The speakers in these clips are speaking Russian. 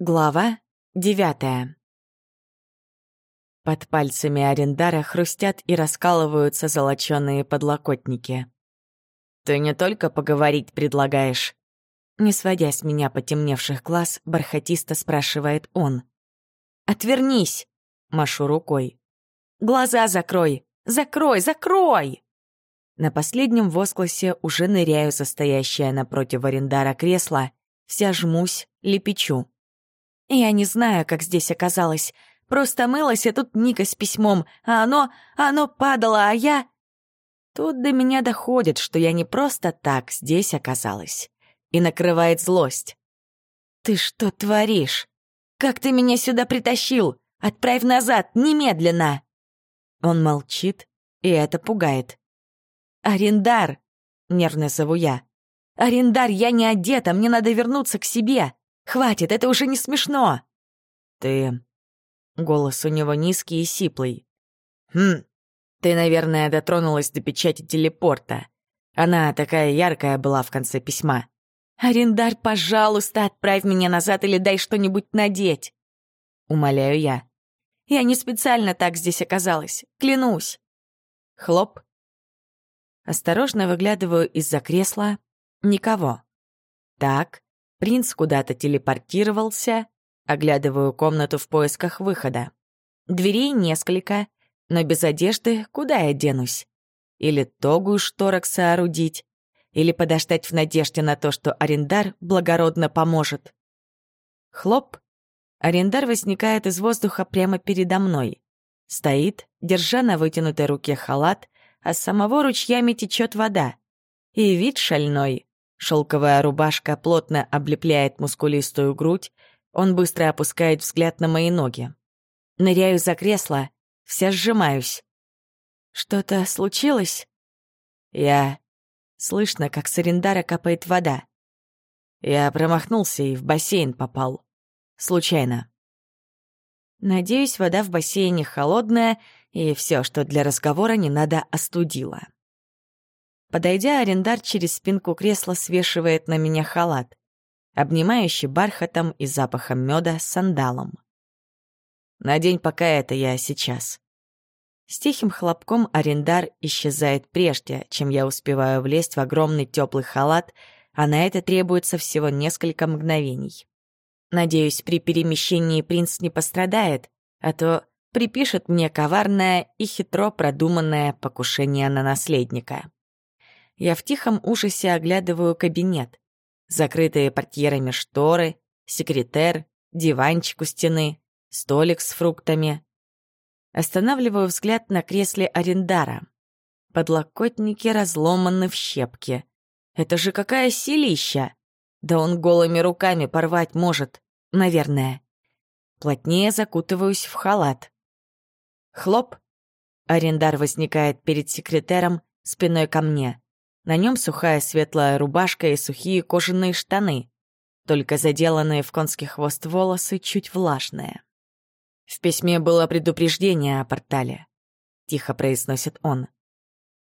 Глава девятая. Под пальцами Арендара хрустят и раскалываются золочёные подлокотники. «Ты не только поговорить предлагаешь?» Не сводя с меня потемневших глаз, бархатисто спрашивает он. «Отвернись!» — машу рукой. «Глаза закрой! Закрой! Закрой!» На последнем возгласе уже ныряю за стоящее напротив Арендара кресло, вся жмусь, лепечу. Я не знаю, как здесь оказалось. Просто мылась, а тут Ника с письмом, а оно... оно падало, а я... Тут до меня доходит, что я не просто так здесь оказалась. И накрывает злость. «Ты что творишь? Как ты меня сюда притащил? Отправь назад, немедленно!» Он молчит, и это пугает. «Арендар!» — нервно зову я. «Арендар, я не одета, мне надо вернуться к себе!» Хватит, это уже не смешно!» «Ты...» Голос у него низкий и сиплый. «Хм, ты, наверное, дотронулась до печати телепорта. Она такая яркая была в конце письма. «Арендар, пожалуйста, отправь меня назад или дай что-нибудь надеть!» Умоляю я. «Я не специально так здесь оказалась, клянусь!» Хлоп. Осторожно выглядываю из-за кресла. Никого. Так, Принц куда-то телепортировался, оглядываю комнату в поисках выхода. Дверей несколько, но без одежды куда я денусь? Или тогу из шторок соорудить, или подождать в надежде на то, что арендар благородно поможет. Хлоп. Арендар возникает из воздуха прямо передо мной. Стоит, держа на вытянутой руке халат, а с самого ручьями течет вода. И вид шальной. Шелковая рубашка плотно облепляет мускулистую грудь, он быстро опускает взгляд на мои ноги. Ныряю за кресло, вся сжимаюсь. «Что-то случилось?» «Я...» Слышно, как с Арендара капает вода. Я промахнулся и в бассейн попал. Случайно. Надеюсь, вода в бассейне холодная, и все, что для разговора не надо, остудила. Подойдя, арендар через спинку кресла свешивает на меня халат, обнимающий бархатом и запахом меда сандалом. Надень пока это я сейчас. С тихим хлопком арендар исчезает прежде, чем я успеваю влезть в огромный теплый халат, а на это требуется всего несколько мгновений. Надеюсь, при перемещении принц не пострадает, а то припишет мне коварное и хитро продуманное покушение на наследника. Я в тихом ужасе оглядываю кабинет. Закрытые портьерами шторы, секретер, диванчик у стены, столик с фруктами. Останавливаю взгляд на кресле арендара. Подлокотники разломаны в щепки. Это же какая силища! Да он голыми руками порвать может, наверное. Плотнее закутываюсь в халат. Хлоп! Арендар возникает перед секретером спиной ко мне. На нем сухая светлая рубашка и сухие кожаные штаны, только заделанные в конский хвост волосы чуть влажные. В письме было предупреждение о портале. Тихо произносит он.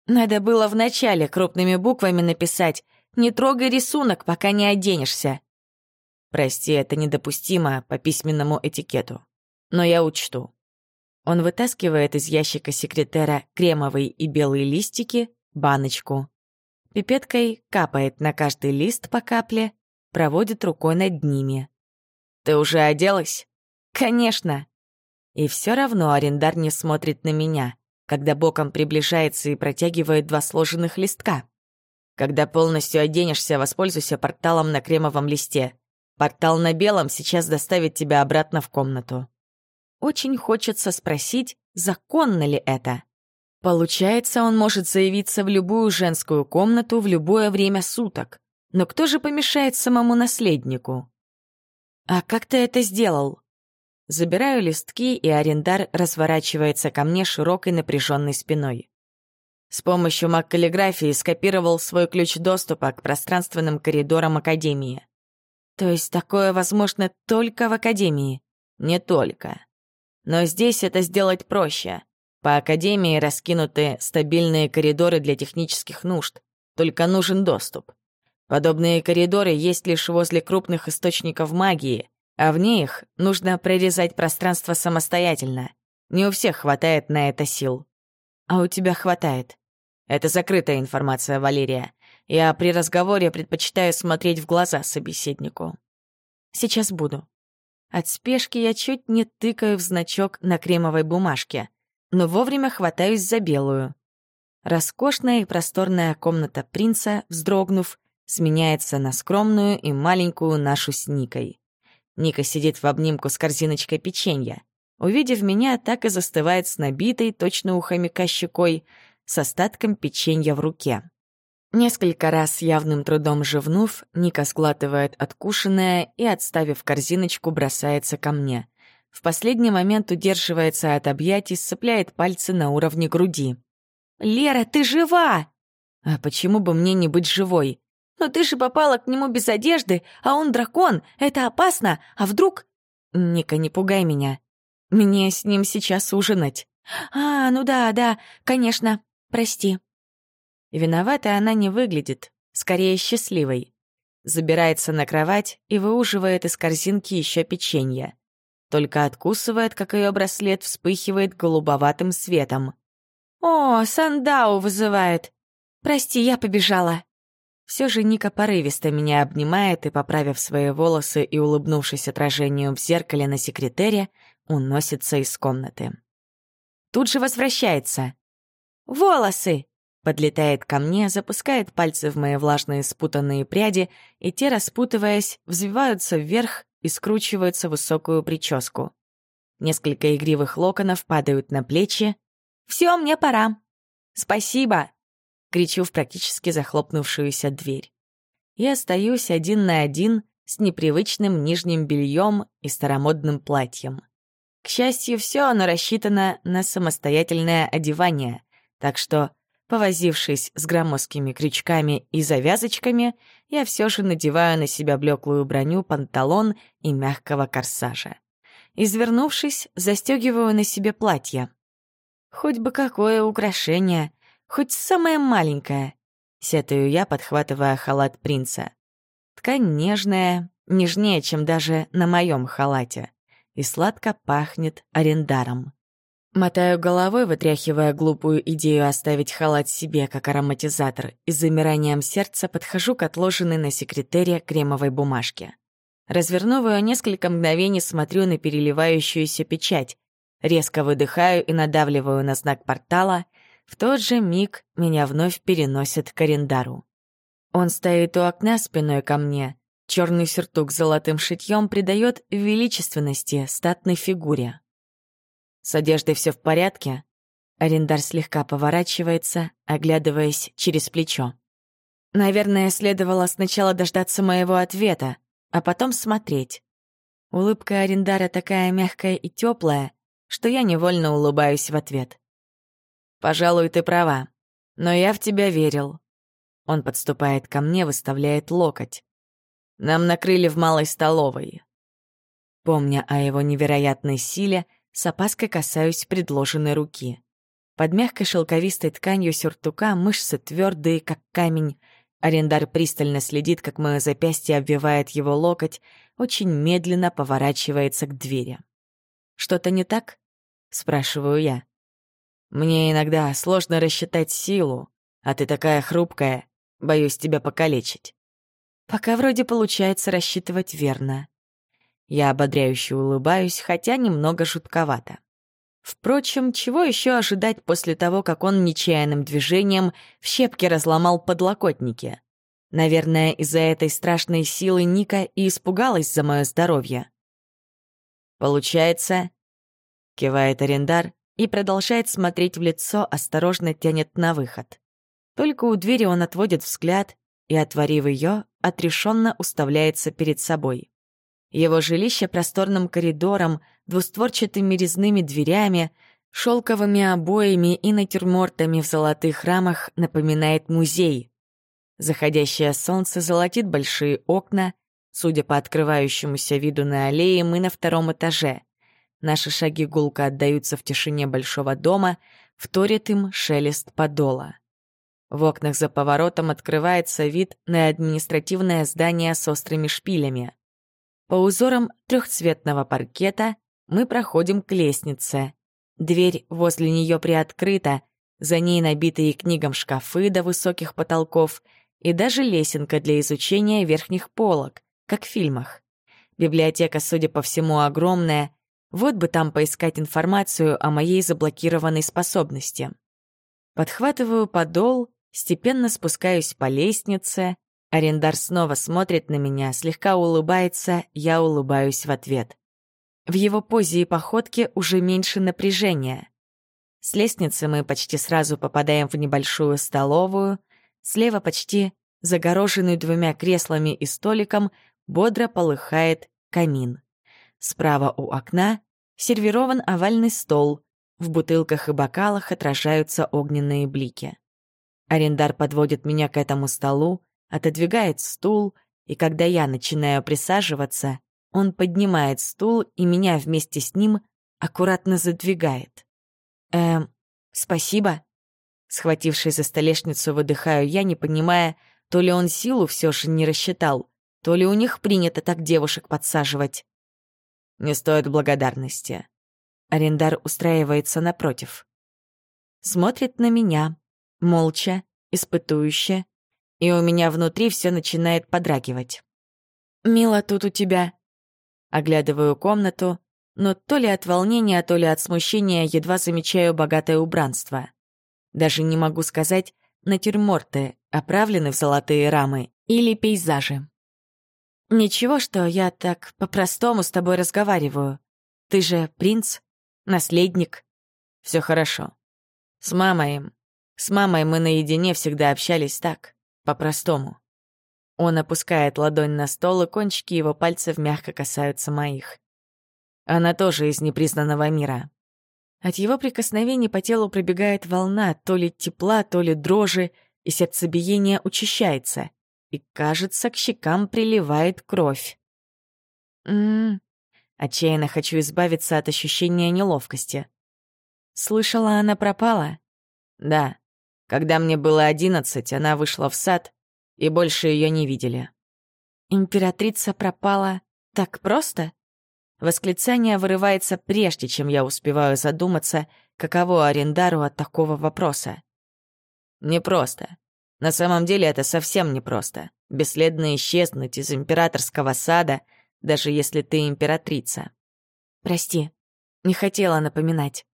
Надо было вначале крупными буквами написать «Не трогай рисунок, пока не оденешься». Прости, это недопустимо по письменному этикету. Но я учту. Он вытаскивает из ящика секретера кремовые и белые листики, баночку, Пипеткой капает на каждый лист по капле, проводит рукой над ними. «Ты уже оделась?» «Конечно!» И все равно арендар не смотрит на меня, когда боком приближается и протягивает два сложенных листка. Когда полностью оденешься, воспользуйся порталом на кремовом листе. Портал на белом сейчас доставит тебя обратно в комнату. Очень хочется спросить, законно ли это. Получается, он может заявиться в любую женскую комнату в любое время суток. Но кто же помешает самому наследнику? А как ты это сделал? Забираю листки, и арендар разворачивается ко мне широкой напряженной спиной. С помощью маг-каллиграфии скопировал свой ключ доступа к пространственным коридорам Академии. То есть такое возможно только в Академии? Не только. Но здесь это сделать проще. По Академии раскинуты стабильные коридоры для технических нужд, только нужен доступ. Подобные коридоры есть лишь возле крупных источников магии, А вне их нужно прорезать пространство самостоятельно. Не у всех хватает на это сил. А у тебя хватает. Это закрытая информация, Валерия. Я при разговоре предпочитаю смотреть в глаза собеседнику. Сейчас буду. От спешки я чуть не тыкаю в значок на кремовой бумажке, но вовремя хватаюсь за белую. Роскошная и просторная комната принца, вздрогнув, сменяется на скромную и маленькую нашу с Никой. Ника сидит в обнимку с корзиночкой печенья. Увидев меня, так и застывает с набитой, точно у хомяка щекой, с остатком печенья в руке. Несколько раз явным трудом жевнув, Ника сглатывает откушенное и, отставив корзиночку, бросается ко мне. В последний момент удерживается от объятий, сцепляет пальцы на уровне груди. «Лера, ты жива!» «А почему бы мне не быть живой?» «Но ты же попала к нему без одежды, а он дракон, это опасно, а вдруг...» «Ника, не пугай меня. Мне с ним сейчас ужинать». «А, ну да, да, конечно, прости». Виноватой она не выглядит, скорее счастливой. Забирается на кровать и выуживает из корзинки еще печенье. Только откусывает, как ее браслет вспыхивает голубоватым светом. «О, Сандау вызывает! Прости, я побежала!» Все же Ника порывисто меня обнимает и, поправив свои волосы и улыбнувшись отражению в зеркале на секретере, уносится из комнаты. Тут же возвращается. «Волосы!» Подлетает ко мне, запускает пальцы в мои влажные спутанные пряди, и те, распутываясь, взвиваются вверх и скручиваются в высокую прическу. Несколько игривых локонов падают на плечи. «Все, мне пора!» «Спасибо!» — кричу в практически захлопнувшуюся дверь. Я остаюсь один на один с непривычным нижним бельем и старомодным платьем. К счастью, все оно рассчитано на самостоятельное одевание, так что Повозившись с громоздкими крючками и завязочками, я все же надеваю на себя блеклую броню, панталон и мягкого корсажа. Извернувшись, застегиваю на себе платье. Хоть бы какое украшение, хоть самое маленькое. Сетую я, подхватывая халат принца. Ткань нежная, нежнее, чем даже на моем халате, и сладко пахнет арендаром. Мотаю головой, вытряхивая глупую идею оставить халат себе как ароматизатор, и с замиранием сердца подхожу к отложенной на секретере кремовой бумажке. Развернув ее несколько мгновений, смотрю на переливающуюся печать, резко выдыхаю и надавливаю на знак портала. В тот же миг меня вновь переносят к арендару. Он стоит у окна спиной ко мне. Черный сюртук с золотым шитьем придает величественности статной фигуре. С одеждой все в порядке?» Арендар слегка поворачивается, оглядываясь через плечо. «Наверное, следовало сначала дождаться моего ответа, а потом смотреть. Улыбка Арендара такая мягкая и теплая, что я невольно улыбаюсь в ответ. «Пожалуй, ты права, но я в тебя верил». Он подступает ко мне, выставляет локоть. «Нам накрыли в малой столовой». Помня о его невероятной силе, с опаской касаюсь предложенной руки. Под мягкой шелковистой тканью сюртука мышцы твердые, как камень. Арендар пристально следит, как мое запястье обвивает его локоть, очень медленно поворачивается к двери. «Что-то не так?» — спрашиваю я. «Мне иногда сложно рассчитать силу, а ты такая хрупкая, боюсь тебя покалечить». Пока вроде получается рассчитывать верно. Я ободряюще улыбаюсь, хотя немного жутковато. Впрочем, чего еще ожидать после того, как он нечаянным движением в щепки разломал подлокотники? Наверное, из-за этой страшной силы Ника и испугалась за мое здоровье. «Получается...» — кивает арендар и продолжает смотреть в лицо, осторожно тянет на выход. Только у двери он отводит взгляд и, отворив ее, отрешенно уставляется перед собой. Его жилище просторным коридором, двустворчатыми резными дверями, шелковыми обоями и натюрмортами в золотых рамах напоминает музей. Заходящее солнце золотит большие окна, судя по открывающемуся виду на аллее, мы на втором этаже. Наши шаги гулко отдаются в тишине большого дома, вторит им шелест подола. В окнах за поворотом открывается вид на административное здание с острыми шпилями. По узорам трехцветного паркета мы проходим к лестнице. Дверь возле нее приоткрыта, за ней набитые книгам шкафы до высоких потолков и даже лесенка для изучения верхних полок, как в фильмах. Библиотека, судя по всему, огромная. Вот бы там поискать информацию о моей заблокированной способности. Подхватываю подол, степенно спускаюсь по лестнице. Арендар снова смотрит на меня, слегка улыбается, я улыбаюсь в ответ. В его позе и походке уже меньше напряжения. С лестницы мы почти сразу попадаем в небольшую столовую. Слева почти загороженную двумя креслами и столиком бодро полыхает камин. Справа у окна сервирован овальный стол. В бутылках и бокалах отражаются огненные блики. Арендар подводит меня к этому столу, отодвигает стул, и когда я начинаю присаживаться, он поднимает стул и меня вместе с ним аккуратно задвигает. «Эм, спасибо?» Схватившись за столешницу, выдыхаю я, не понимая, то ли он силу все же не рассчитал, то ли у них принято так девушек подсаживать. Не стоит благодарности. Арендар устраивается напротив. Смотрит на меня, молча, испытующе, и у меня внутри все начинает подрагивать. «Мило тут у тебя». Оглядываю комнату, но то ли от волнения, то ли от смущения едва замечаю богатое убранство. Даже не могу сказать, натюрморты оправлены в золотые рамы или пейзажи. «Ничего, что я так по-простому с тобой разговариваю. Ты же принц, наследник. Все хорошо. С мамой... С мамой мы наедине всегда общались так, по-простому». Он опускает ладонь на стол, и кончики его пальцев мягко касаются моих. Она тоже из непризнанного мира. От его прикосновений по телу пробегает волна то ли тепла, то ли дрожи, и сердцебиение учащается и, кажется, к щекам приливает кровь. М-м, отчаянно хочу избавиться от ощущения неловкости. Слышала, она пропала? Да. Когда мне было одиннадцать, она вышла в сад, и больше ее не видели. Императрица пропала так просто? Восклицание вырывается прежде, чем я успеваю задуматься, каково Арендару от такого вопроса. Непросто. На самом деле это совсем непросто. Бесследно исчезнуть из императорского сада, даже если ты императрица. Прости, не хотела напоминать.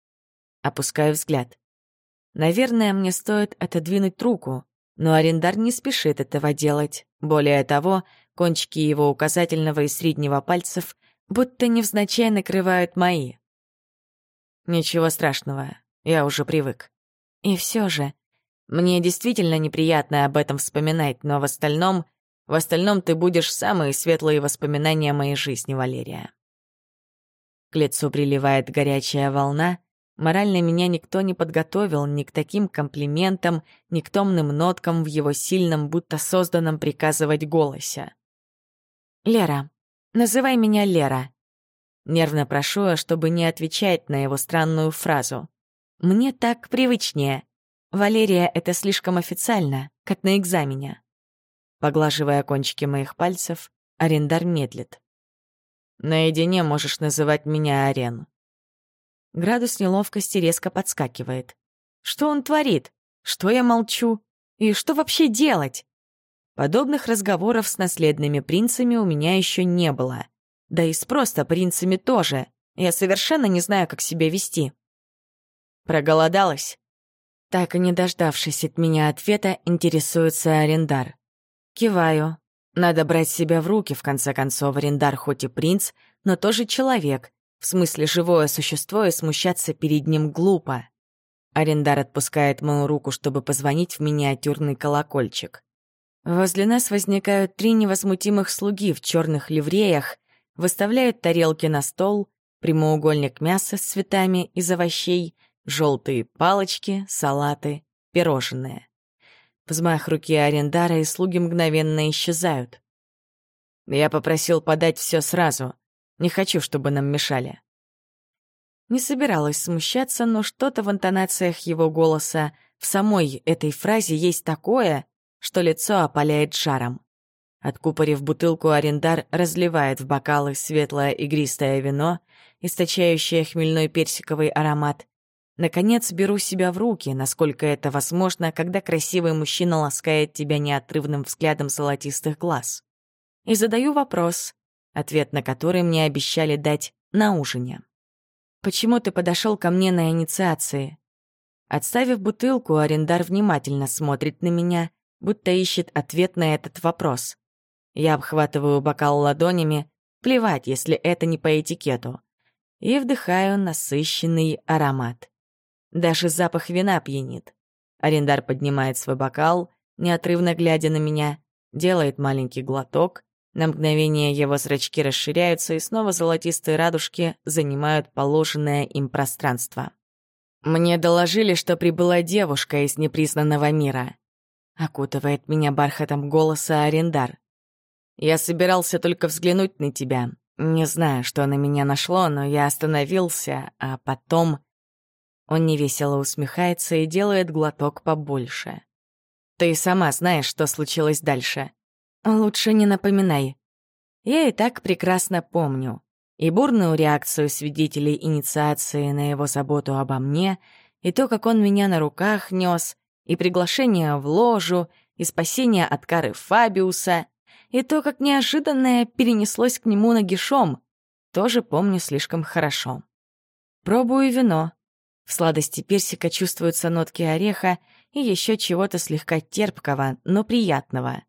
Опускаю взгляд. Наверное, мне стоит отодвинуть руку, но арендар не спешит этого делать. Более того, кончики его указательного и среднего пальцев будто невзначай накрывают мои. Ничего страшного, я уже привык. И все же, мне действительно неприятно об этом вспоминать, но в остальном... В остальном ты будешь самые светлые воспоминания моей жизни, Валерия. К лицу приливает горячая волна. Морально меня никто не подготовил ни к таким комплиментам, ни к томным ноткам в его сильном, будто созданном приказывать голосе. «Лера. Называй меня Лера». Нервно прошу, чтобы не отвечать на его странную фразу. «Мне так привычнее». Валерия, это слишком официально, как на экзамене. Поглаживая кончики моих пальцев, арендар медлит. Наедине можешь называть меня Арен. Градус неловкости резко подскакивает. Что он творит? Что я молчу? И что вообще делать? Подобных разговоров с наследными принцами у меня еще не было. Да и с просто принцами тоже. Я совершенно не знаю, как себя вести. Проголодалась? Так и не дождавшись от меня ответа, интересуется арендар. Киваю. Надо брать себя в руки, в конце концов, арендар хоть и принц, но тоже человек, в смысле живое существо, и смущаться перед ним глупо. Арендар отпускает мою руку, чтобы позвонить в миниатюрный колокольчик. Возле нас возникают три невозмутимых слуги в черных ливреях, выставляют тарелки на стол, прямоугольник мяса с цветами из овощей — Желтые палочки, салаты, пирожные. Взмах руки арендара и слуги мгновенно исчезают. Я попросил подать все сразу. Не хочу, чтобы нам мешали. Не собиралась смущаться, но что-то в интонациях его голоса, в самой этой фразе есть такое, что лицо опаляет жаром. Откупорив бутылку, арендар разливает в бокалы светлое игристое вино, источающее хмельной персиковый аромат. Наконец, беру себя в руки, насколько это возможно, когда красивый мужчина ласкает тебя неотрывным взглядом золотистых глаз. И задаю вопрос, ответ на который мне обещали дать на ужине. «Почему ты подошел ко мне на инициации?» Отставив бутылку, арендар внимательно смотрит на меня, будто ищет ответ на этот вопрос. Я обхватываю бокал ладонями, плевать, если это не по этикету, и вдыхаю насыщенный аромат. Даже запах вина пьянит. Арендар поднимает свой бокал, неотрывно глядя на меня, делает маленький глоток, на мгновение его зрачки расширяются, и снова золотистые радужки занимают положенное им пространство. «Мне доложили, что прибыла девушка из непризнанного мира», — окутывает меня бархатом голоса Арендар. Я собирался только взглянуть на тебя. Не знаю, что на меня нашло, но я остановился, а потом... Он невесело усмехается и делает глоток побольше. Ты сама знаешь, что случилось дальше. Лучше не напоминай. Я и так прекрасно помню. И бурную реакцию свидетелей инициации на его заботу обо мне, и то, как он меня на руках нес, и приглашение в ложу, и спасение от кары Фабиуса — и то, как неожиданное перенеслось к нему нагишом, тоже помню слишком хорошо. Пробую вино. В сладости персика чувствуются нотки ореха и еще чего-то слегка терпкого, но приятного.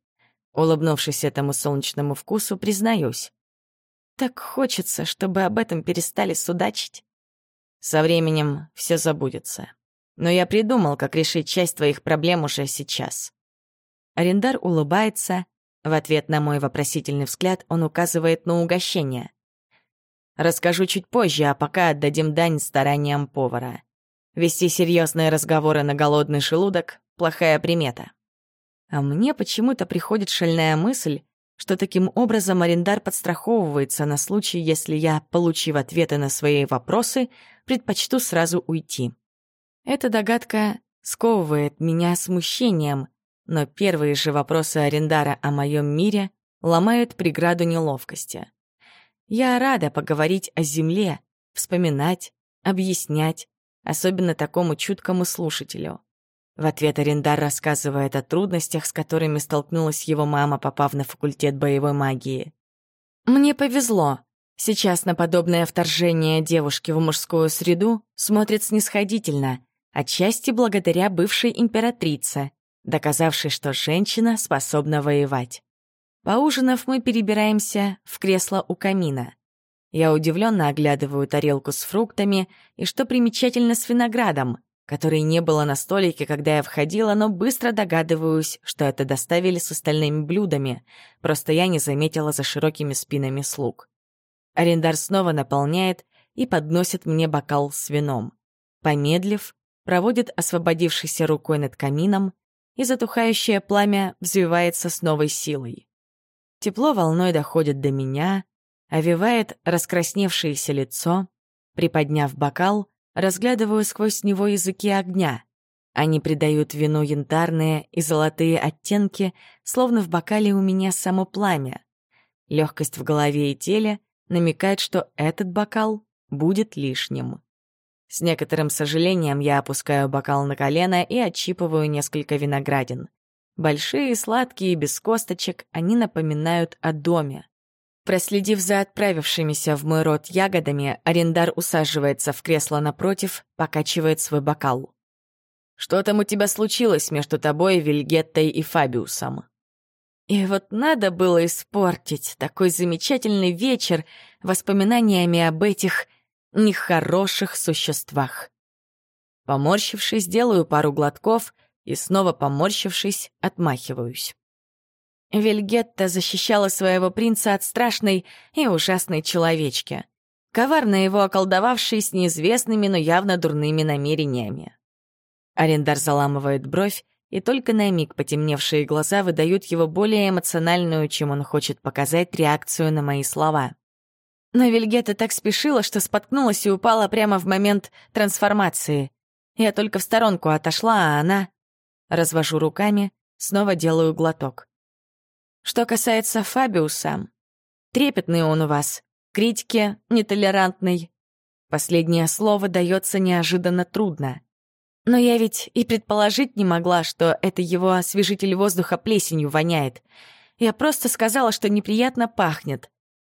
Улыбнувшись этому солнечному вкусу, признаюсь. Так хочется, чтобы об этом перестали судачить. Со временем все забудется. Но я придумал, как решить часть твоих проблем уже сейчас. Арендар улыбается, в ответ на мой вопросительный взгляд он указывает на угощение. Расскажу чуть позже, а пока отдадим дань стараниям повара. Вести серьезные разговоры на голодный желудок — плохая примета. А мне почему-то приходит шальная мысль, что таким образом арендар подстраховывается на случай, если я, получив ответы на свои вопросы, предпочту сразу уйти. Эта догадка сковывает меня смущением, но первые же вопросы Арендара о моем мире ломают преграду неловкости. Я рада поговорить о земле, вспоминать, объяснять, особенно такому чуткому слушателю. В ответ Арендар рассказывает о трудностях, с которыми столкнулась его мама, попав на факультет боевой магии. «Мне повезло. Сейчас на подобное вторжение девушки в мужскую среду смотрят снисходительно, отчасти благодаря бывшей императрице доказавший, что женщина способна воевать. Поужинав, мы перебираемся в кресло у камина. Я удивленно оглядываю тарелку с фруктами и, что примечательно, с виноградом, который не было на столике, когда я входила, но быстро догадываюсь, что это доставили с остальными блюдами, просто я не заметила за широкими спинами слуг. Арендар снова наполняет и подносит мне бокал с вином. Помедлив, проводит освободившейся рукой над камином, и затухающее пламя взвивается с новой силой. Тепло волной доходит до меня, овивает раскрасневшееся лицо. Приподняв бокал, разглядываю сквозь него языки огня. Они придают вину янтарные и золотые оттенки, словно в бокале у меня само пламя. Легкость в голове и теле намекает, что этот бокал будет лишним. С некоторым сожалением я опускаю бокал на колено и отщипываю несколько виноградин. Большие, сладкие, без косточек, они напоминают о доме. Проследив за отправившимися в мой рот ягодами, арендар усаживается в кресло напротив, покачивает свой бокал. «Что там у тебя случилось между тобой, Вильгеттой и Фабиусом?» И вот надо было испортить такой замечательный вечер воспоминаниями об этих нехороших существах. Поморщившись, делаю пару глотков и снова поморщившись, отмахиваюсь. Вильгетта защищала своего принца от страшной и ужасной человечки, коварно его околдовавшей с неизвестными, но явно дурными намерениями. Арендар заламывает бровь, и только на миг потемневшие глаза выдают его более эмоциональную, чем он хочет показать, реакцию на мои слова. Но Вильгета так спешила, что споткнулась и упала прямо в момент трансформации. Я только в сторонку отошла, а она... Развожу руками, снова делаю глоток. Что касается Фабиуса, трепетный он у вас, критике нетолерантный. Последнее слово дается неожиданно трудно. Но я ведь и предположить не могла, что это его освежитель воздуха плесенью воняет. Я просто сказала, что неприятно пахнет.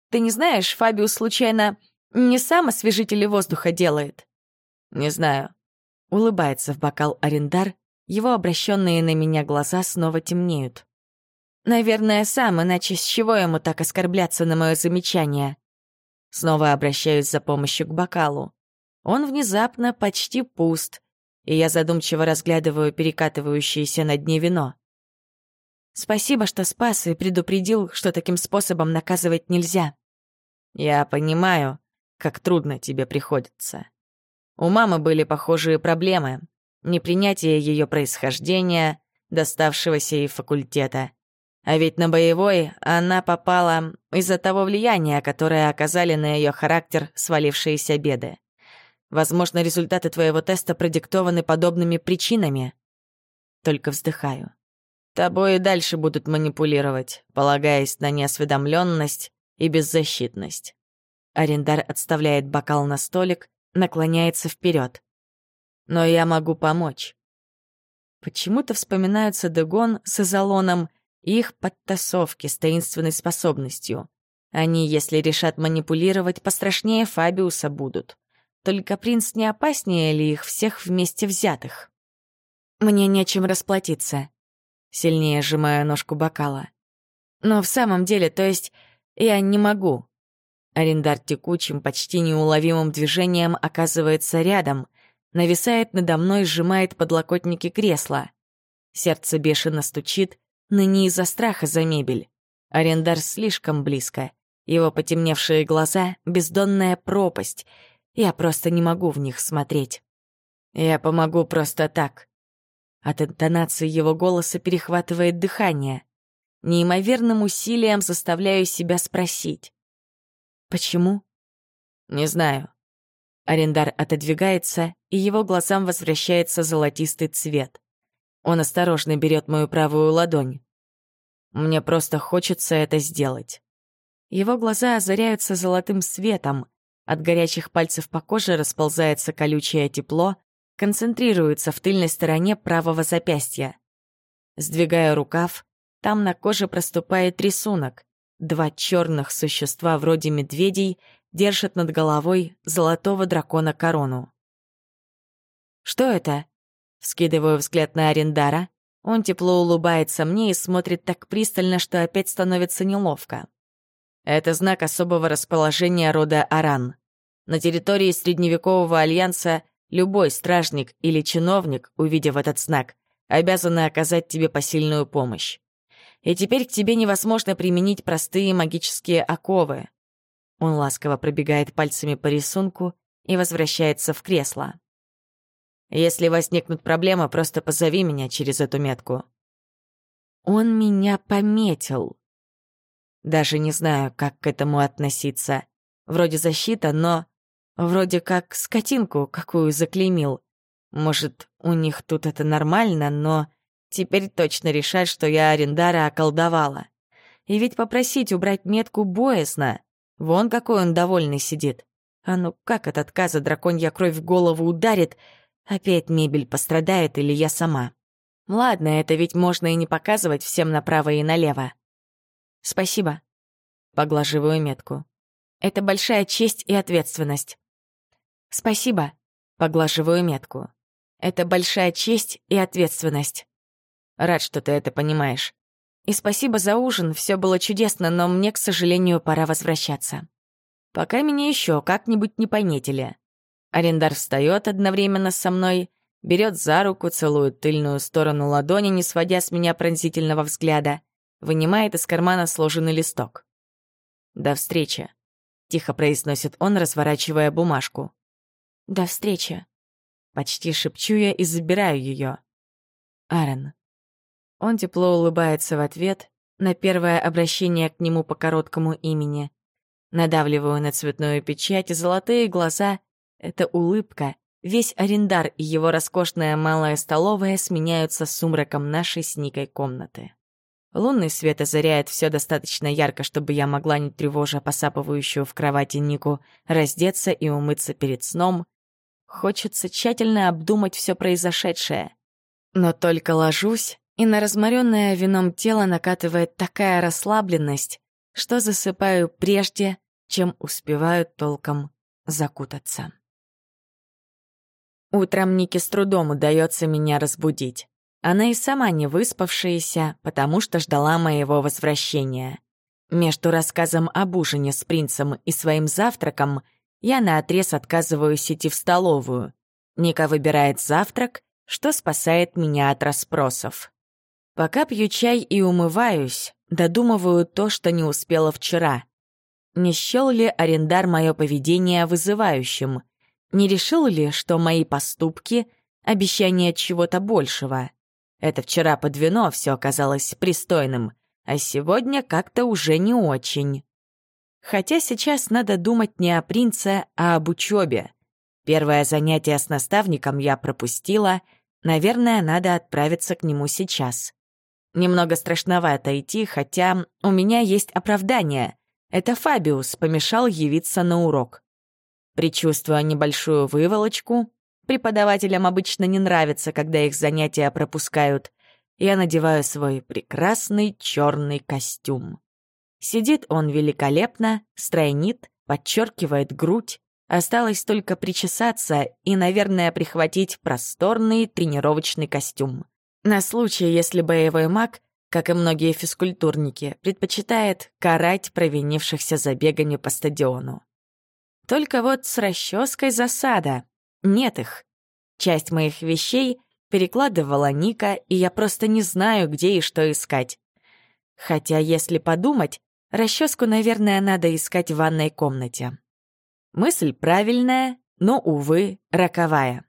Ты не знаешь, Фабиус случайно не сам освежители воздуха делает? Не знаю. Улыбается в бокал арендар, его обращенные на меня глаза снова темнеют. Наверное, сам, иначе с чего ему так оскорбляться на мое замечание? Снова обращаюсь за помощью к бокалу. Он внезапно почти пуст, и я задумчиво разглядываю перекатывающееся на дне вино. Спасибо, что спас и предупредил, что таким способом наказывать нельзя. Я понимаю, как трудно тебе приходится. У мамы были похожие проблемы. Непринятие ее происхождения, доставшегося ей факультета. А ведь на боевой она попала из-за того влияния, которое оказали на ее характер свалившиеся беды. Возможно, результаты твоего теста продиктованы подобными причинами. Только вздыхаю. Тобой и дальше будут манипулировать, полагаясь на неосведомленность и беззащитность. Арендар отставляет бокал на столик, наклоняется вперед. Но я могу помочь. Почему-то вспоминаются Дегон с Изолоном их подтасовки с таинственной способностью. Они, если решат манипулировать, пострашнее Фабиуса будут. Только принц не опаснее ли их всех вместе взятых? Мне нечем расплатиться. Сильнее сжимая ножку бокала. Но в самом деле, то есть, я не могу. Арендар текучим, почти неуловимым движением оказывается рядом, нависает надо мной, сжимает подлокотники кресла. Сердце бешено стучит, но не из-за страха за мебель. Арендар слишком близко. Его потемневшие глаза — бездонная пропасть. Я просто не могу в них смотреть. Я помогу просто так. От интонации его голоса перехватывает дыхание. Неимоверным усилием заставляю себя спросить. Почему? Не знаю. Арендар отодвигается, и его глазам возвращается золотистый цвет. Он осторожно берет мою правую ладонь. Мне просто хочется это сделать. Его глаза озаряются золотым светом. От горячих пальцев по коже расползается колючее тепло, концентрируется в тыльной стороне правого запястья. Сдвигая рукав, там на коже проступает рисунок. Два черных существа вроде медведей держат над головой золотого дракона корону. «Что это?» — вскидываю взгляд на Арендара. Он тепло улыбается мне и смотрит так пристально, что опять становится неловко. Это знак особого расположения рода Аран. На территории Средневекового Альянса любой стражник или чиновник, увидев этот знак, обязаны оказать тебе посильную помощь и теперь к тебе невозможно применить простые магические оковы. Он ласково пробегает пальцами по рисунку и возвращается в кресло. Если возникнут проблемы, просто позови меня через эту метку. Он меня пометил. Даже не знаю, как к этому относиться. Вроде защита, но вроде как скотинку, какую заклеймил. Может, у них тут это нормально, но Теперь точно решать, что я Арендара околдовала. И ведь попросить убрать метку боязно. Вон какой он довольный сидит. А ну как от отказа драконья кровь в голову ударит, опять мебель пострадает или я сама. Ладно, это ведь можно и не показывать всем направо и налево. Спасибо. Поглаживаю метку. Это большая честь и ответственность. Спасибо. Поглаживаю метку. Это большая честь и ответственность. Рад, что ты это понимаешь. И спасибо за ужин, все было чудесно, но мне, к сожалению, пора возвращаться. Пока меня еще как-нибудь не пометили. Арендар встает одновременно со мной, берет за руку, целует тыльную сторону ладони, не сводя с меня пронзительного взгляда, вынимает из кармана сложенный листок. «До встречи», — тихо произносит он, разворачивая бумажку. «До встречи», — почти шепчу я и забираю ее. Аарон. Он тепло улыбается в ответ на первое обращение к нему по короткому имени. Надавливаю на цветную печать, и золотые глаза — это улыбка. Весь арендар и его роскошная малая столовая сменяются сумраком нашей с Никой комнаты. Лунный свет озаряет все достаточно ярко, чтобы я могла, не тревожа посапывающую в кровати Нику, раздеться и умыться перед сном. Хочется тщательно обдумать все произошедшее. Но только ложусь, и на разморенное вином тело накатывает такая расслабленность, что засыпаю прежде, чем успеваю толком закутаться. Утром Нике с трудом удается меня разбудить. Она и сама не выспавшаяся, потому что ждала моего возвращения. Между рассказом об ужине с принцем и своим завтраком я наотрез отказываюсь идти в столовую. Ника выбирает завтрак, что спасает меня от расспросов. Пока пью чай и умываюсь, додумываю то, что не успела вчера. Не счел ли арендар мое поведение вызывающим? Не решил ли, что мои поступки — обещание чего-то большего? Это вчера под вино все оказалось пристойным, а сегодня как-то уже не очень. Хотя сейчас надо думать не о принце, а об учебе. Первое занятие с наставником я пропустила, наверное, надо отправиться к нему сейчас. Немного страшновато идти, хотя у меня есть оправдание. Это Фабиус помешал явиться на урок. Причувствуя небольшую выволочку, Преподавателям обычно не нравится, когда их занятия пропускают. Я надеваю свой прекрасный черный костюм. Сидит он великолепно, стройнит, подчеркивает грудь. Осталось только причесаться и, наверное, прихватить просторный тренировочный костюм. На случай, если боевой маг, как и многие физкультурники, предпочитает карать провинившихся забегами по стадиону. Только вот с расческой засада. Нет их. Часть моих вещей перекладывала Ника, и я просто не знаю, где и что искать. Хотя, если подумать, расческу, наверное, надо искать в ванной комнате. Мысль правильная, но, увы, роковая.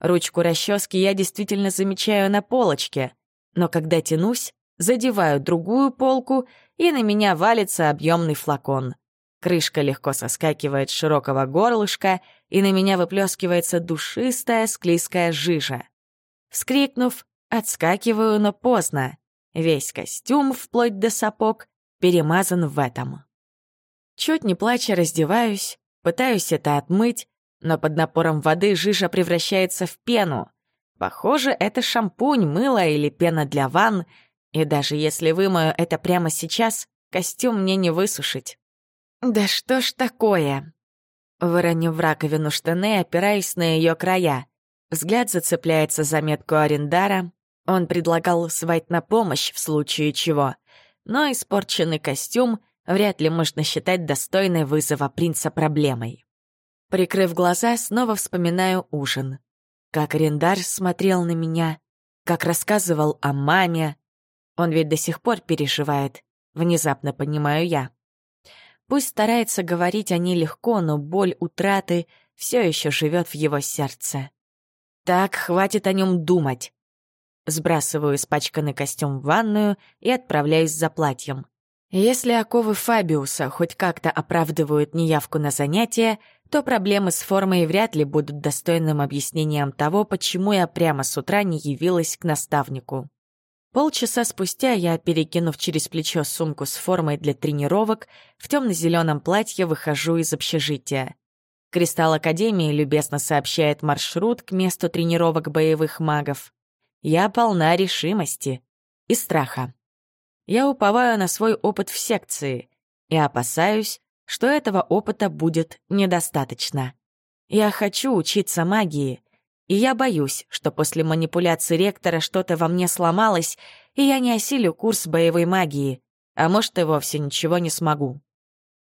Ручку расчески я действительно замечаю на полочке, но когда тянусь, задеваю другую полку, и на меня валится объемный флакон. Крышка легко соскакивает с широкого горлышка, и на меня выплескивается душистая склизкая жижа. Вскрикнув, отскакиваю, но поздно. Весь костюм, вплоть до сапог, перемазан в этом. Чуть не плача раздеваюсь, пытаюсь это отмыть, но под напором воды жижа превращается в пену. Похоже, это шампунь, мыло или пена для ванн, и даже если вымою это прямо сейчас, костюм мне не высушить. «Да что ж такое?» Выронив раковину штаны, опираясь на ее края. Взгляд зацепляется за метку Арендара. Он предлагал звать на помощь в случае чего. Но испорченный костюм вряд ли можно считать достойной вызова принца проблемой. Прикрыв глаза, снова вспоминаю ужин. Как Арендар смотрел на меня, как рассказывал о маме. Он ведь до сих пор переживает, внезапно понимаю я. Пусть старается говорить о ней легко, но боль утраты все еще живет в его сердце. Так, хватит о нем думать. Сбрасываю испачканный костюм в ванную и отправляюсь за платьем. Если оковы Фабиуса хоть как-то оправдывают неявку на занятия, то проблемы с формой вряд ли будут достойным объяснением того, почему я прямо с утра не явилась к наставнику. Полчаса спустя я, перекинув через плечо сумку с формой для тренировок, в темно-зеленом платье выхожу из общежития. Кристалл Академии любезно сообщает маршрут к месту тренировок боевых магов. Я полна решимости и страха. Я уповаю на свой опыт в секции и опасаюсь, что этого опыта будет недостаточно. Я хочу учиться магии, и я боюсь, что после манипуляции ректора что-то во мне сломалось, и я не осилю курс боевой магии, а может, и вовсе ничего не смогу.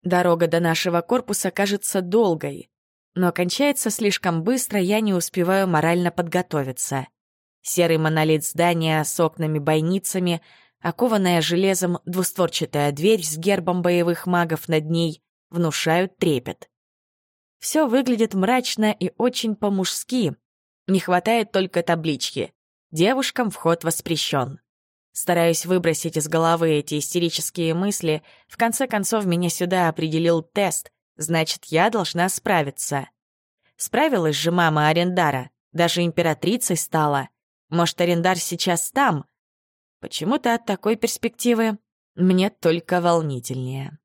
Дорога до нашего корпуса кажется долгой, но кончается слишком быстро, я не успеваю морально подготовиться. Серый монолит здания с окнами-бойницами, окованная железом двустворчатая дверь с гербом боевых магов над ней внушают трепет. Все выглядит мрачно и очень по-мужски, не хватает только таблички. Девушкам вход воспрещен. Стараюсь выбросить из головы эти истерические мысли. В конце концов, меня сюда определил тест. Значит, я должна справиться. Справилась же мама Арендара. Даже императрицей стала. Может, Арендар сейчас там? Почему-то от такой перспективы мне только волнительнее.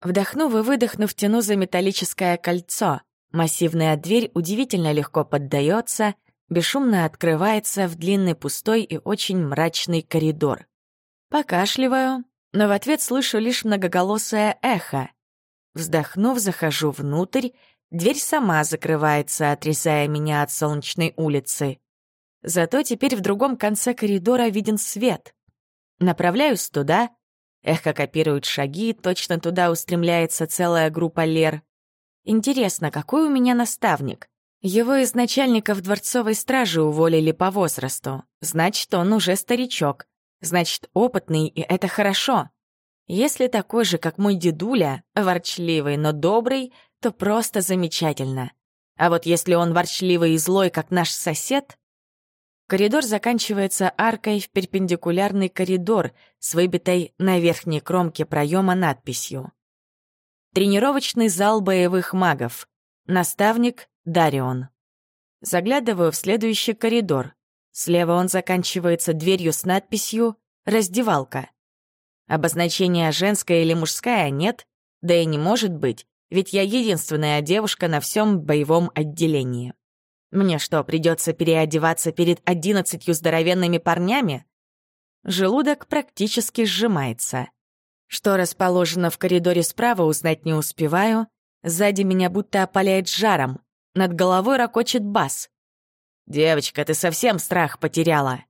Вдохнув и выдохнув, тяну за металлическое кольцо. Массивная дверь удивительно легко поддается, бесшумно открывается в длинный пустой и очень мрачный коридор. Покашливаю, но в ответ слышу лишь многоголосое эхо. Вздохнув, захожу внутрь, дверь сама закрывается, отрезая меня от солнечной улицы. Зато теперь в другом конце коридора виден свет. Направляюсь туда, эхо копирует шаги, точно туда устремляется целая группа лер. Интересно, какой у меня наставник? Его из начальников дворцовой стражи уволили по возрасту. Значит, он уже старичок. Значит, опытный, и это хорошо. Если такой же, как мой дедуля, ворчливый, но добрый, то просто замечательно. А вот если он ворчливый и злой, как наш сосед, Коридор заканчивается аркой в перпендикулярный коридор с выбитой на верхней кромке проема надписью. Тренировочный зал боевых магов. Наставник Дарион. Заглядываю в следующий коридор. Слева он заканчивается дверью с надписью «Раздевалка». Обозначения женская или мужская нет, да и не может быть, ведь я единственная девушка на всем боевом отделении. Мне что, придется переодеваться перед одиннадцатью здоровенными парнями? Желудок практически сжимается. Что расположено в коридоре справа, узнать не успеваю. Сзади меня будто опаляет жаром. Над головой ракочет бас. «Девочка, ты совсем страх потеряла!»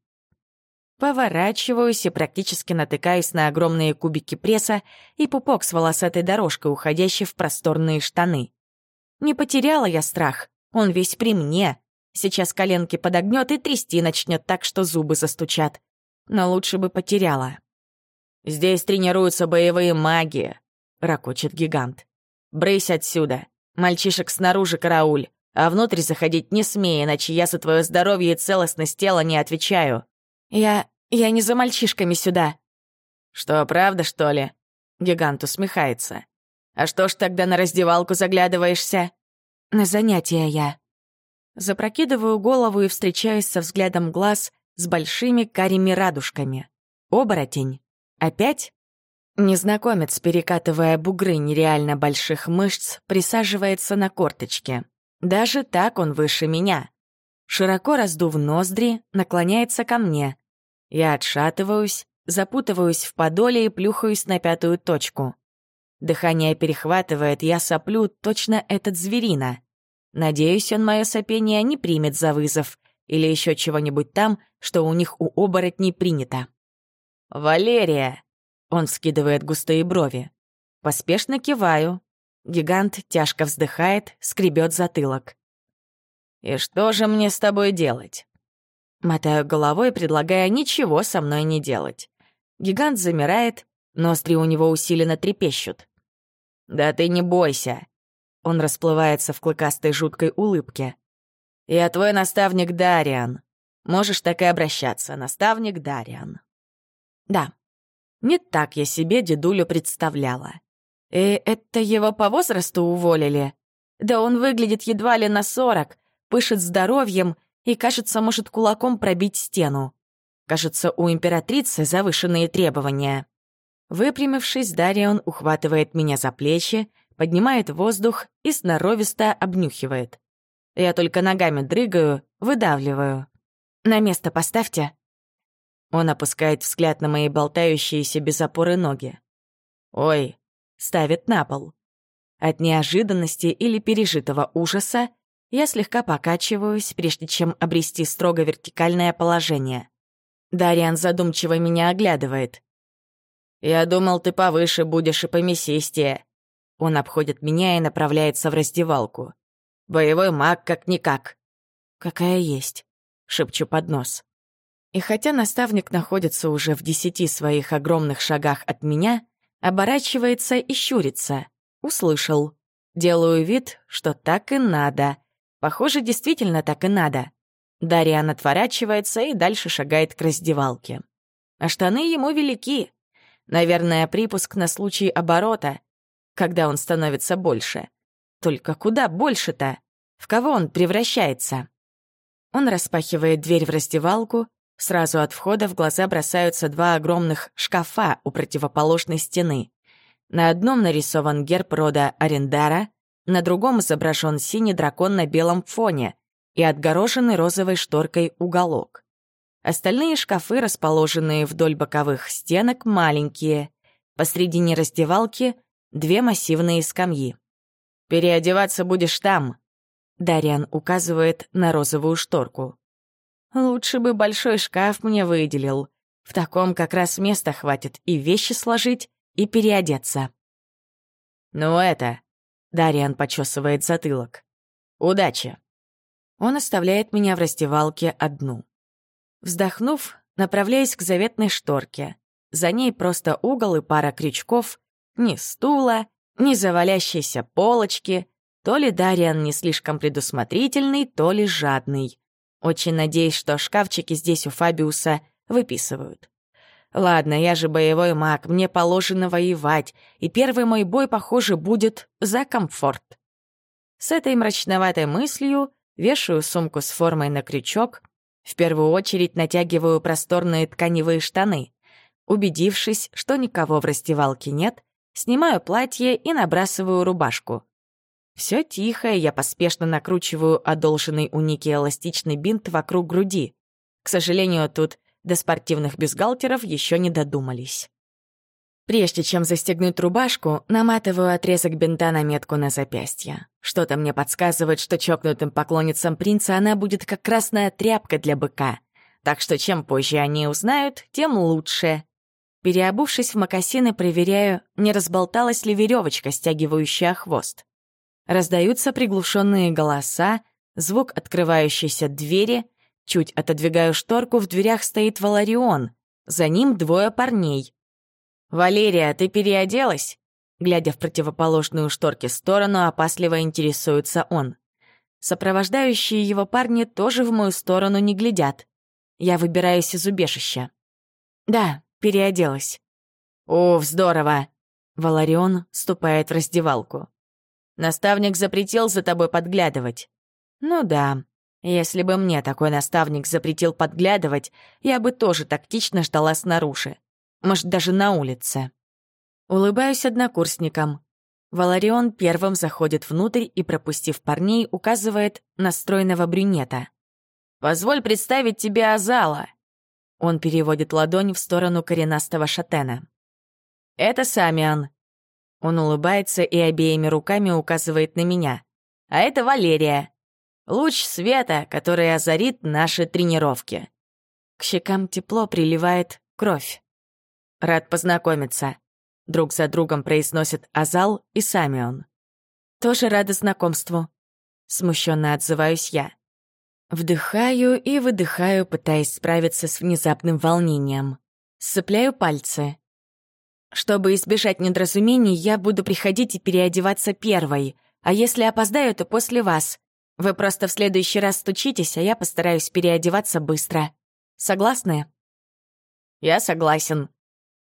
Поворачиваюсь и практически натыкаюсь на огромные кубики пресса и пупок с волосатой дорожкой, уходящей в просторные штаны. Не потеряла я страх, он весь при мне. Сейчас коленки подогнет и трясти начнет так, что зубы застучат. Но лучше бы потеряла. «Здесь тренируются боевые маги», — ракочет гигант. «Брысь отсюда. Мальчишек снаружи карауль, а внутрь заходить не смей, иначе я за твое здоровье и целостность тела не отвечаю». «Я... я не за мальчишками сюда». «Что, правда, что ли?» Гигант усмехается. «А что ж тогда на раздевалку заглядываешься?» На занятия я. Запрокидываю голову и встречаюсь со взглядом глаз с большими карими радужками. Оборотень. Опять? Незнакомец, перекатывая бугры нереально больших мышц, присаживается на корточке. Даже так он выше меня. Широко раздув ноздри, наклоняется ко мне. Я отшатываюсь, запутываюсь в подоле и плюхаюсь на пятую точку. Дыхание перехватывает, я соплю, точно этот зверина. Надеюсь, он мое сопение не примет за вызов или еще чего-нибудь там, что у них у оборотней принято. «Валерия!» — он скидывает густые брови. Поспешно киваю. Гигант тяжко вздыхает, скребет затылок. «И что же мне с тобой делать?» Мотаю головой, предлагая ничего со мной не делать. Гигант замирает, ноздри у него усиленно трепещут. «Да ты не бойся. Он расплывается в клыкастой жуткой улыбке. «Я твой наставник Дариан. Можешь так и обращаться, наставник Дариан». Да, не так я себе дедулю представляла. И это его по возрасту уволили? Да он выглядит едва ли на сорок, пышет здоровьем и, кажется, может кулаком пробить стену. Кажется, у императрицы завышенные требования. Выпрямившись, Дарион ухватывает меня за плечи поднимает воздух и сноровисто обнюхивает. Я только ногами дрыгаю, выдавливаю. «На место поставьте». Он опускает взгляд на мои болтающиеся без опоры ноги. «Ой», ставит на пол. От неожиданности или пережитого ужаса я слегка покачиваюсь, прежде чем обрести строго вертикальное положение. Дариан задумчиво меня оглядывает. «Я думал, ты повыше будешь и помесистее. Он обходит меня и направляется в раздевалку. Боевой маг как-никак. «Какая есть», — шепчу под нос. И хотя наставник находится уже в десяти своих огромных шагах от меня, оборачивается и щурится. Услышал. Делаю вид, что так и надо. Похоже, действительно так и надо. Дариан отворачивается и дальше шагает к раздевалке. А штаны ему велики. Наверное, припуск на случай оборота когда он становится больше. Только куда больше-то? В кого он превращается? Он распахивает дверь в раздевалку, Сразу от входа в глаза бросаются два огромных шкафа у противоположной стены. На одном нарисован герб рода Арендара, на другом изображен синий дракон на белом фоне и отгороженный розовой шторкой уголок. Остальные шкафы, расположенные вдоль боковых стенок, маленькие. Посредине раздевалки — две массивные скамьи. «Переодеваться будешь там», — Дариан указывает на розовую шторку. «Лучше бы большой шкаф мне выделил. В таком как раз места хватит и вещи сложить, и переодеться». «Ну это...» — Дариан почесывает затылок. «Удачи!» Он оставляет меня в раздевалке одну. Вздохнув, направляюсь к заветной шторке. За ней просто угол и пара крючков. Ни стула, ни завалящейся полочки. То ли Дариан не слишком предусмотрительный, то ли жадный. Очень надеюсь, что шкафчики здесь у Фабиуса выписывают. Ладно, я же боевой маг, мне положено воевать, и первый мой бой, похоже, будет за комфорт. С этой мрачноватой мыслью вешаю сумку с формой на крючок — в первую очередь натягиваю просторные тканевые штаны. Убедившись, что никого в раздевалке нет, снимаю платье и набрасываю рубашку. Все тихо, я поспешно накручиваю одолженный у Ники эластичный бинт вокруг груди. К сожалению, тут до спортивных бюстгальтеров еще не додумались. Прежде чем застегнуть рубашку, наматываю отрезок бинта на метку на запястье. Что-то мне подсказывает, что чокнутым поклонницам принца она будет как красная тряпка для быка. Так что чем позже они узнают, тем лучше. Переобувшись в мокасины, проверяю, не разболталась ли веревочка, стягивающая хвост. Раздаются приглушенные голоса, звук открывающейся двери. Чуть отодвигаю шторку, в дверях стоит Валарион. За ним двое парней. «Валерия, ты переоделась?» Глядя в противоположную шторке сторону, опасливо интересуется он. Сопровождающие его парни тоже в мою сторону не глядят. Я выбираюсь из убежища. «Да, переоделась». «Уф, здорово!» Валарион ступает в раздевалку. «Наставник запретил за тобой подглядывать». «Ну да, если бы мне такой наставник запретил подглядывать, я бы тоже тактично ждала снаружи. Может, даже на улице. Улыбаюсь однокурсникам. Валарион первым заходит внутрь и, пропустив парней, указывает на стройного брюнета. «Позволь представить тебе Азала». Он переводит ладонь в сторону коренастого шатена. «Это Самиан». Он улыбается и обеими руками указывает на меня. «А это Валерия. Луч света, который озарит наши тренировки». К щекам тепло приливает кровь. Рад познакомиться. Друг за другом произносят Азал и Самион. Тоже рада знакомству. Смущенно отзываюсь я. Вдыхаю и выдыхаю, пытаясь справиться с внезапным волнением. Сцепляю пальцы. Чтобы избежать недоразумений, я буду приходить и переодеваться первой, а если опоздаю, то после вас. Вы просто в следующий раз стучитесь, а я постараюсь переодеваться быстро. Согласны? Я согласен.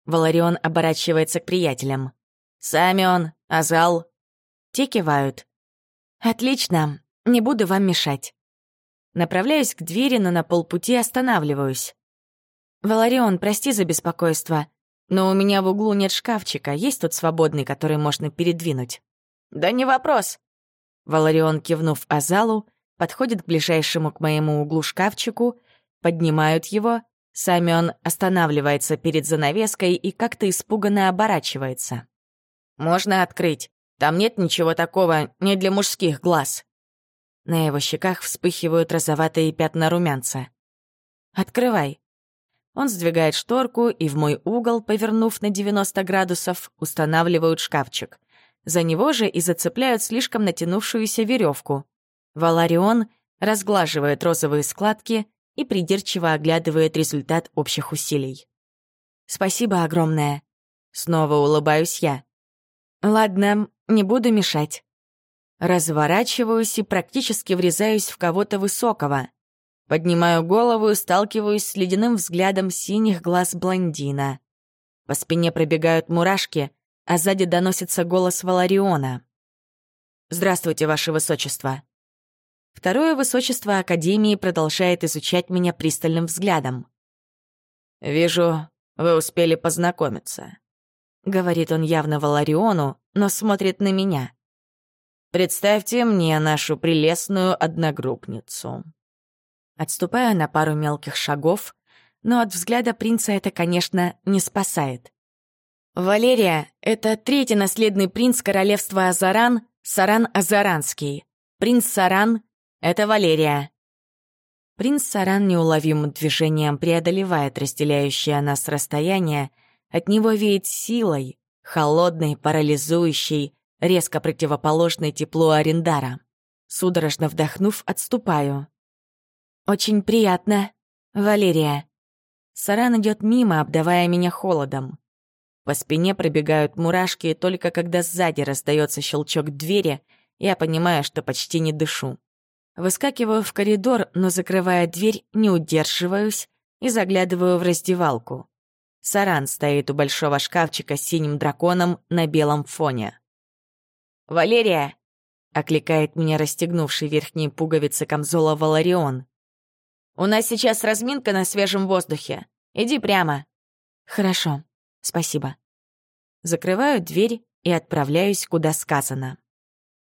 Валарион оборачивается к приятелям. «Самион, Азал». Те кивают. «Отлично, не буду вам мешать». Направляюсь к двери, но на полпути останавливаюсь. «Валарион, прости за беспокойство, но у меня в углу нет шкафчика, есть тут свободный, который можно передвинуть». «Да не вопрос». Валарион, кивнув Азалу, подходит к ближайшему к моему углу шкафчику, поднимают его Сами он останавливается перед занавеской и как-то испуганно оборачивается. «Можно открыть. Там нет ничего такого, не для мужских глаз». На его щеках вспыхивают розоватые пятна румянца. «Открывай». Он сдвигает шторку, и в мой угол, повернув на 90 градусов, устанавливают шкафчик. За него же и зацепляют слишком натянувшуюся веревку. Валарион разглаживает розовые складки, и придирчиво оглядывает результат общих усилий. «Спасибо огромное». Снова улыбаюсь я. «Ладно, не буду мешать». Разворачиваюсь и практически врезаюсь в кого-то высокого. Поднимаю голову и сталкиваюсь с ледяным взглядом синих глаз блондина. По спине пробегают мурашки, а сзади доносится голос Валариона. «Здравствуйте, Ваше Высочество». Второе высочество Академии продолжает изучать меня пристальным взглядом. «Вижу, вы успели познакомиться», — говорит он явно Валариону, но смотрит на меня. «Представьте мне нашу прелестную одногруппницу». Отступаю на пару мелких шагов, но от взгляда принца это, конечно, не спасает. Валерия — это третий наследный принц королевства Азаран, Саран Азаранский. Принц Саран — это Валерия. Принц Саран неуловимым движением преодолевает разделяющее нас расстояние, от него веет силой, холодной, парализующей, резко противоположной теплу Арендара. Судорожно вдохнув, отступаю. «Очень приятно, Валерия». Саран идет мимо, обдавая меня холодом. По спине пробегают мурашки, и только когда сзади раздается щелчок двери, я понимаю, что почти не дышу. Выскакиваю в коридор, но, закрывая дверь, не удерживаюсь и заглядываю в раздевалку. Саран стоит у большого шкафчика с синим драконом на белом фоне. «Валерия!» — окликает меня расстегнувший верхние пуговицы камзола Валарион. «У нас сейчас разминка на свежем воздухе. Иди прямо». «Хорошо», Спасибо. Закрываю дверь и отправляюсь, куда сказано.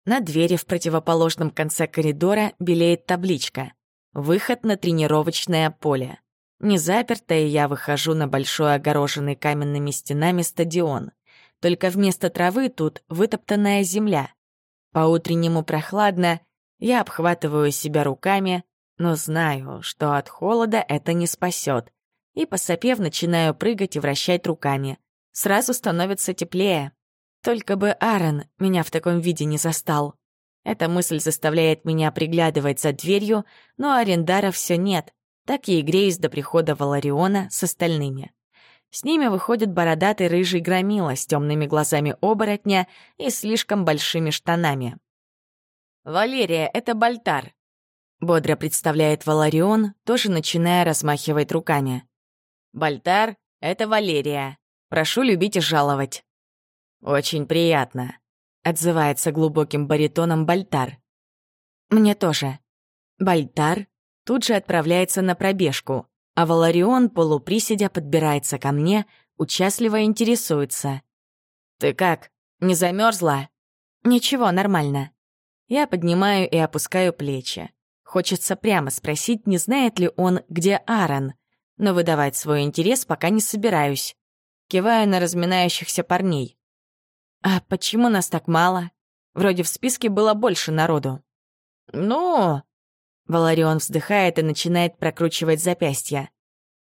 На двери в противоположном конце коридора белеет табличка «Выход на тренировочное поле». Не заперто, и я выхожу на большой огороженный каменными стенами стадион. Только вместо травы тут вытоптанная земля. По-утреннему прохладно, я обхватываю себя руками, но знаю, что от холода это не спасет и, посопев, начинаю прыгать и вращать руками. Сразу становится теплее. Только бы Аарон меня в таком виде не застал. Эта мысль заставляет меня приглядывать за дверью, но арендара все нет. Так и греюсь до прихода Валариона с остальными. С ними выходит бородатый рыжий громила с темными глазами оборотня и слишком большими штанами. «Валерия, это Бальтар», — бодро представляет Валарион, тоже начиная размахивать руками. Бальтар — это Валерия. Прошу любить и жаловать». «Очень приятно», — отзывается глубоким баритоном Бальтар. «Мне тоже». Бальтар тут же отправляется на пробежку, а Валарион, полуприседя, подбирается ко мне, участливо интересуется. «Ты как, не замерзла? «Ничего, нормально». Я поднимаю и опускаю плечи. Хочется прямо спросить, не знает ли он, где Аарон, но выдавать свой интерес пока не собираюсь. Киваю на разминающихся парней. «А почему нас так мало? Вроде в списке было больше народу». «Ну...» Валарион вздыхает и начинает прокручивать запястья.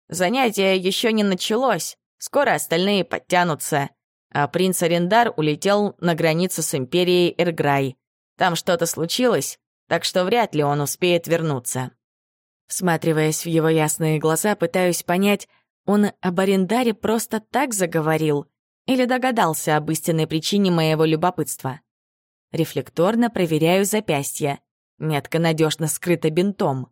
«Занятие еще не началось. Скоро остальные подтянутся. А принц Арендар улетел на границу с империей Эрграй. Там что-то случилось, так что вряд ли он успеет вернуться». Всматриваясь в его ясные глаза, пытаюсь понять, он об арендаре просто так заговорил или догадался об истинной причине моего любопытства. Рефлекторно проверяю запястье. Метка надежно скрыта бинтом.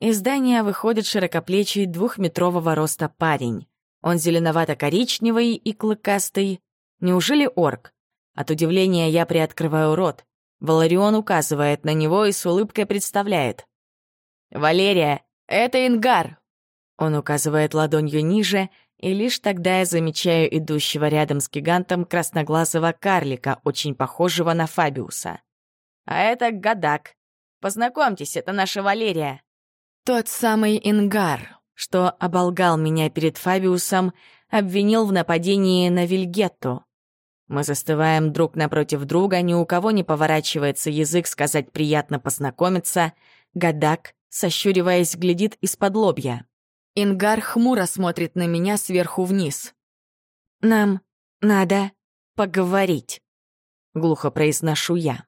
Из здания выходит широкоплечий двухметрового роста парень. Он зеленовато-коричневый и клыкастый. Неужели орк? От удивления я приоткрываю рот. Валарион указывает на него и с улыбкой представляет. «Валерия, это Ингар!» Он указывает ладонью ниже, и лишь тогда я замечаю идущего рядом с гигантом красноглазого карлика, очень похожего на Фабиуса. «А это Гадак. Познакомьтесь, это наша Валерия». Тот самый Ингар, что оболгал меня перед Фабиусом, обвинил в нападении на Вильгетту. Мы застываем друг напротив друга, ни у кого не поворачивается язык сказать «приятно познакомиться», Гадак сощуриваясь, глядит из-под лобья. Ингар хмуро смотрит на меня сверху вниз. «Нам надо поговорить», — глухо произношу я.